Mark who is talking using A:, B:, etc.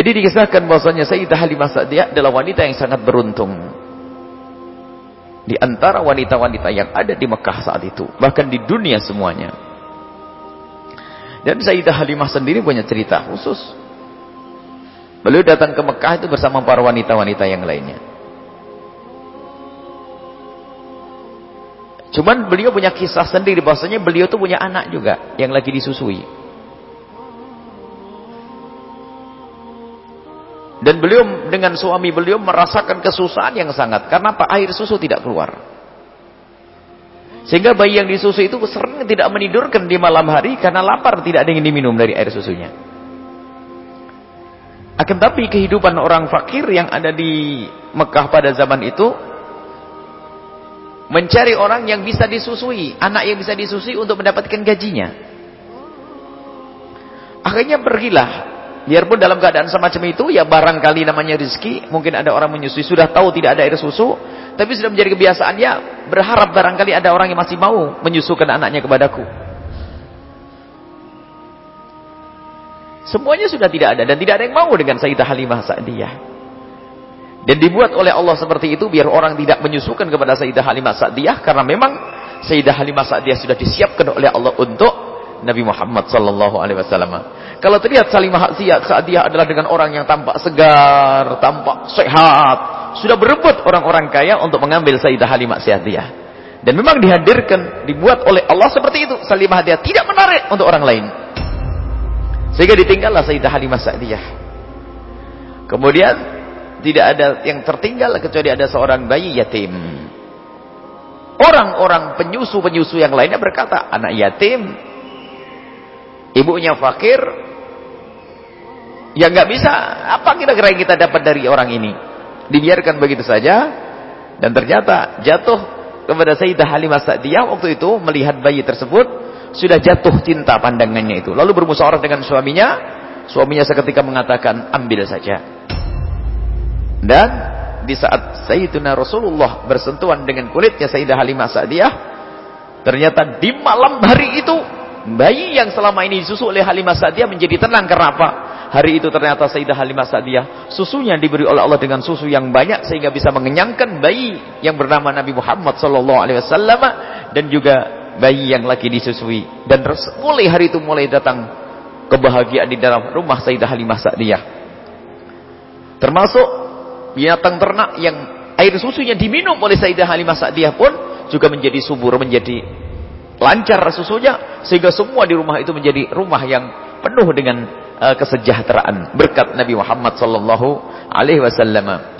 A: Jadi dikisahkan bahwasanya Sayyidah Halimah Sa'diyah adalah wanita yang sangat beruntung. Di antara wanita-wanita yang ada di Mekah saat itu. Bahkan di dunia semuanya. Dan Sayyidah Halimah sendiri punya cerita khusus. Beliau datang ke Mekah itu bersama para wanita-wanita yang lainnya. Cuman beliau punya kisah sendiri bahwasanya beliau tuh punya anak juga yang lagi disusui. Dan beliau dengan suami beliau merasakan kesusahan yang sangat karena apa? Air susu tidak keluar. Sehingga bayi yang disusui itu sering tidak menidurkan di malam hari karena lapar tidak yang diminum dari air susunya. Akan tapi kehidupan orang fakir yang ada di Mekah pada zaman itu mencari orang yang bisa disusui, anak yang bisa disusui untuk mendapatkan gajinya. Akhirnya pergilah, biarpun dalam keadaan semacam itu, ya barangkali namanya rezeki, mungkin ada orang menyusui, sudah tahu tidak ada air susu, tapi sudah menjadi kebiasaan dia berharap barangkali ada orang yang masih mau menyusukan anaknya kepadaku. Semuanya sudah tidak ada dan tidak ada yang mau dengan Sayyidah Halimah Sa'diyah. Dan dibuat oleh Allah seperti itu biar orang tidak menyusukan kepada Sayyidah Halimah Sa'diyah karena memang Sayyidah Halimah Sa'diyah sudah disiapkan oleh Allah untuk Nabi Muhammad sallallahu alaihi wasallam. Kalau terlihat Salimah Sa'diyah adalah dengan orang yang tampak segar, tampak sehat, sudah berebut orang-orang kaya untuk mengambil Sayyidah Halimah Sa'diyah. Dan memang dihadirkan, dibuat oleh Allah seperti itu. Salimah Sa'diyah tidak menarik untuk orang lain. Sehingga ditinggallah Sayyidah Halimah Sa'diyah. Kemudian tidak ada yang tertinggal kecuali ada seorang bayi yatim. Orang-orang penyusu-penyusu yang lainnya berkata, anak yatim, ibunya fakir, ya nggak bisa. Apa kira-kira yang kita dapat dari orang ini? Dibiarkan begitu saja, dan ternyata jatuh kepada Sayyidah Halimah Sa'diyah waktu itu melihat bayi tersebut sudah jatuh cinta pandangannya itu. Lalu bermusyawarah dengan suaminya. Suaminya seketika mengatakan, ambil saja. Dan di saat Sayyidina Rasulullah bersentuhan dengan kulitnya Sayyidah Halimah Sa'diyah. Ternyata di malam hari itu, bayi yang selama ini disusu oleh Halimah Sa'diyah menjadi tenang. Karena apa? Hari itu ternyata Sayyidah Halimah Sa'diyah, susunya diberi oleh Allah dengan susu yang banyak sehingga bisa mengenyangkan bayi yang bernama Nabi Muhammad SAW dan juga bayi yang lagi disusui dan mulai hari itu mulai datang kebahagiaan di dalam rumah Sayyidah Halimah Sa'diyah termasuk binatang ternak yang air susunya diminum oleh Sayyidah Halimah Sa'diyah pun juga menjadi subur menjadi lancar susunya sehingga semua di rumah itu menjadi rumah yang penuh dengan uh, kesejahteraan. Berkat Nabi Muhammad sallallahu alaihi wasallam